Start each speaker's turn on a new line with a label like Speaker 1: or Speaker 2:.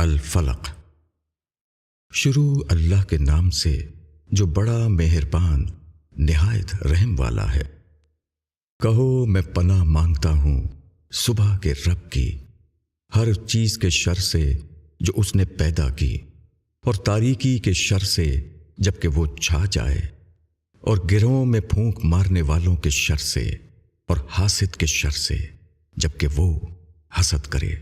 Speaker 1: الفلق۔ شروع اللہ کے نام سے جو بڑا مہربان، نہایت رحم والا ہے۔ کہو، میں پناہ مانگتا ہوں صبح کے رب کی، ہر چیز کے شر سے جو اس نے پیدا کی، اور تاریکی کے شر سے جبکہ وہ چھا جائے، اور گروہوں میں پھونک مارنے والوں کے شر سے، اور حاسد کے شر سے جبکہ وہ حسد کرے۔